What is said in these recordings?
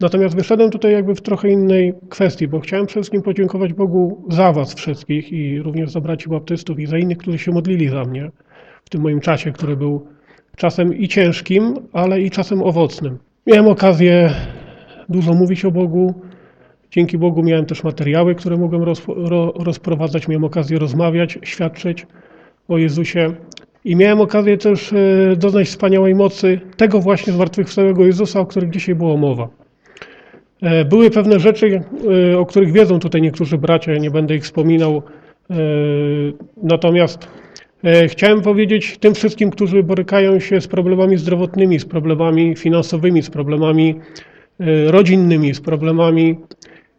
Natomiast wyszedłem tutaj jakby w trochę innej kwestii, bo chciałem przede wszystkim podziękować Bogu za was wszystkich i również za braci baptystów i za innych, którzy się modlili za mnie w tym moim czasie, który był czasem i ciężkim, ale i czasem owocnym. Miałem okazję dużo mówić o Bogu. Dzięki Bogu miałem też materiały, które mogłem ro, rozprowadzać, miałem okazję rozmawiać, świadczyć o Jezusie. I miałem okazję też e, doznać wspaniałej mocy tego właśnie zmartwychwstałego Jezusa, o którym dzisiaj była mowa. E, były pewne rzeczy, e, o których wiedzą tutaj niektórzy bracia, nie będę ich wspominał. Natomiast chciałem powiedzieć tym wszystkim, którzy borykają się z problemami zdrowotnymi, z problemami finansowymi, z problemami rodzinnymi, z problemami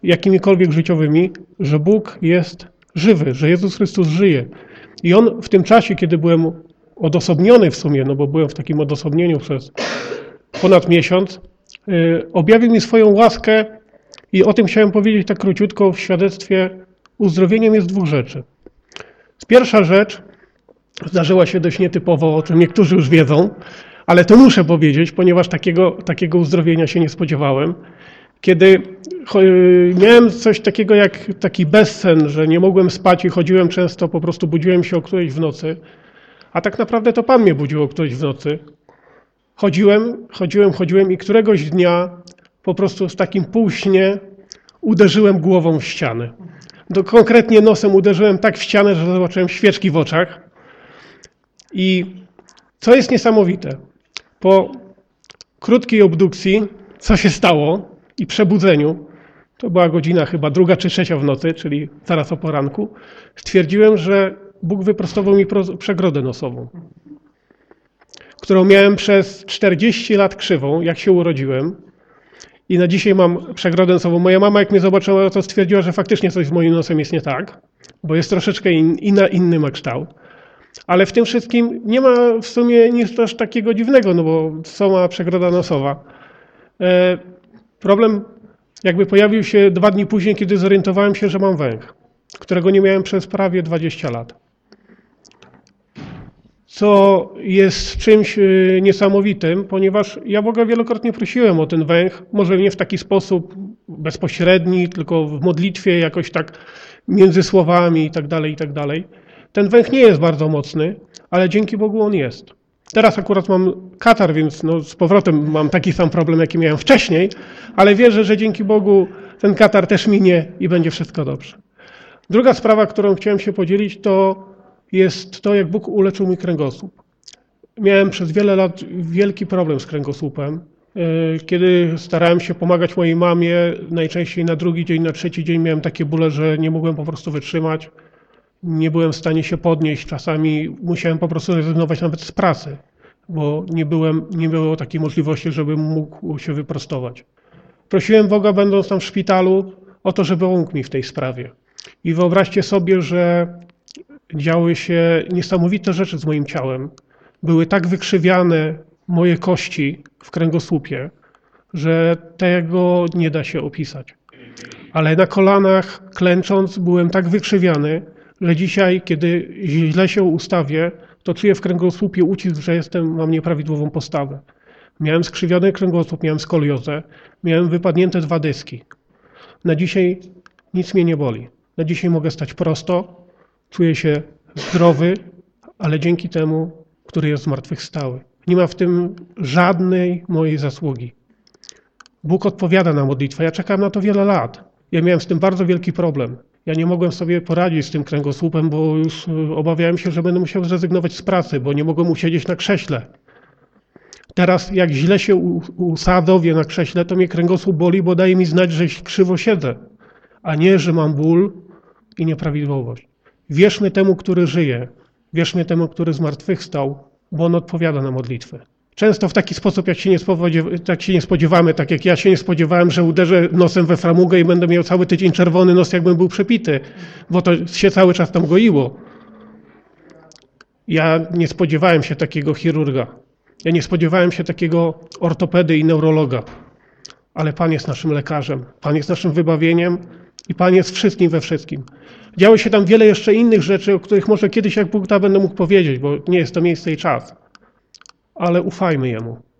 jakimikolwiek życiowymi, że Bóg jest żywy, że Jezus Chrystus żyje. I On w tym czasie, kiedy byłem odosobniony w sumie, no bo byłem w takim odosobnieniu przez ponad miesiąc, objawił mi swoją łaskę i o tym chciałem powiedzieć tak króciutko w świadectwie. Uzdrowieniem jest dwóch rzeczy. Pierwsza rzecz zdarzyła się dość nietypowo, o czym niektórzy już wiedzą, ale to muszę powiedzieć, ponieważ takiego, takiego uzdrowienia się nie spodziewałem. Kiedy miałem coś takiego jak taki bezsen, że nie mogłem spać i chodziłem często, po prostu budziłem się o którejś w nocy, a tak naprawdę to Pan mnie budził o którejś w nocy. Chodziłem, chodziłem, chodziłem i któregoś dnia po prostu z takim półśnie uderzyłem głową w ścianę. Do, konkretnie nosem uderzyłem tak w ścianę, że zobaczyłem świeczki w oczach. I co jest niesamowite, po krótkiej obdukcji, co się stało i przebudzeniu, to była godzina chyba druga czy trzecia w nocy, czyli zaraz o poranku, stwierdziłem, że Bóg wyprostował mi przegrodę nosową, którą miałem przez 40 lat krzywą, jak się urodziłem. I na dzisiaj mam przegrodę nosową. Moja mama, jak mnie zobaczyła, to stwierdziła, że faktycznie coś z moim nosem jest nie tak, bo jest troszeczkę in, inna, inny ma kształt. Ale w tym wszystkim nie ma w sumie nic aż takiego dziwnego, no bo co ma przegroda nosowa. E, problem jakby pojawił się dwa dni później, kiedy zorientowałem się, że mam węch, którego nie miałem przez prawie 20 lat co jest czymś y, niesamowitym, ponieważ ja Boga wielokrotnie prosiłem o ten węch, może nie w taki sposób bezpośredni, tylko w modlitwie jakoś tak między słowami i tak dalej, i tak dalej. Ten węch nie jest bardzo mocny, ale dzięki Bogu on jest. Teraz akurat mam katar, więc no z powrotem mam taki sam problem, jaki miałem wcześniej, ale wierzę, że dzięki Bogu ten katar też minie i będzie wszystko dobrze. Druga sprawa, którą chciałem się podzielić, to jest to, jak Bóg uleczył mój kręgosłup. Miałem przez wiele lat wielki problem z kręgosłupem. E, kiedy starałem się pomagać mojej mamie, najczęściej na drugi dzień, na trzeci dzień miałem takie bóle, że nie mogłem po prostu wytrzymać. Nie byłem w stanie się podnieść. Czasami musiałem po prostu rezygnować nawet z pracy, bo nie, byłem, nie było takiej możliwości, żebym mógł się wyprostować. Prosiłem Boga, będąc tam w szpitalu, o to, żeby pomógł mi w tej sprawie. I wyobraźcie sobie, że działy się niesamowite rzeczy z moim ciałem. Były tak wykrzywiane moje kości w kręgosłupie, że tego nie da się opisać. Ale na kolanach klęcząc byłem tak wykrzywiany, że dzisiaj, kiedy źle się ustawię, to czuję w kręgosłupie ucisk, że jestem, mam nieprawidłową postawę. Miałem skrzywiony kręgosłup, miałem skoliozę, miałem wypadnięte dwa dyski. Na dzisiaj nic mnie nie boli. Na dzisiaj mogę stać prosto, Czuję się zdrowy, ale dzięki temu, który jest zmartwychwstały. Nie ma w tym żadnej mojej zasługi. Bóg odpowiada na modlitwę. Ja czekam na to wiele lat. Ja miałem z tym bardzo wielki problem. Ja nie mogłem sobie poradzić z tym kręgosłupem, bo już y, obawiałem się, że będę musiał zrezygnować z pracy, bo nie mogłem usiedzieć na krześle. Teraz, jak źle się usadowię na krześle, to mnie kręgosłup boli, bo daje mi znać, że krzywo siedzę, a nie, że mam ból i nieprawidłowość. Wierzmy temu, który żyje, wierzmy temu, który zmartwychwstał, bo on odpowiada na modlitwę. Często w taki sposób, jak się, nie tak się nie spodziewamy, tak jak ja się nie spodziewałem, że uderzę nosem we framugę i będę miał cały tydzień czerwony nos, jakbym był przepity, bo to się cały czas tam goiło. Ja nie spodziewałem się takiego chirurga. Ja nie spodziewałem się takiego ortopedy i neurologa. Ale Pan jest naszym lekarzem. Pan jest naszym wybawieniem i Pan jest wszystkim we wszystkim. Działo się tam wiele jeszcze innych rzeczy, o których może kiedyś, jak Bóg da, będę mógł powiedzieć, bo nie jest to miejsce i czas. Ale ufajmy Jemu.